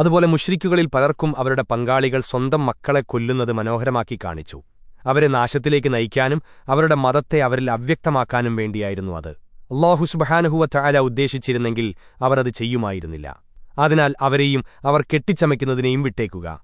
അതുപോലെ മുഷ്രിക്കുകളിൽ പലർക്കും അവരുടെ പങ്കാളികൾ സ്വന്തം മക്കളെ കൊല്ലുന്നത് മനോഹരമാക്കി കാണിച്ചു. അവരെ നാശത്തിലേക്ക് നയിക്കാനും അവരുടെ മതത്തെ അവരിൽ അവ്യക്തമാക്കാനും വേണ്ടിയായിരുന്നു അത്. അള്ളാഹുസുബഹാനഹുവ ചായ ഉദ്ദേശിച്ചിരുന്നെങ്കിൽ അവർ അത് ചെയ്യുമായിരുന്നില്ല. അതിനാൽ അവരെയും അവർ കെട്ടിച്ചമയ്ക്കുന്നതിനെയും വിട്ടേക്കുക.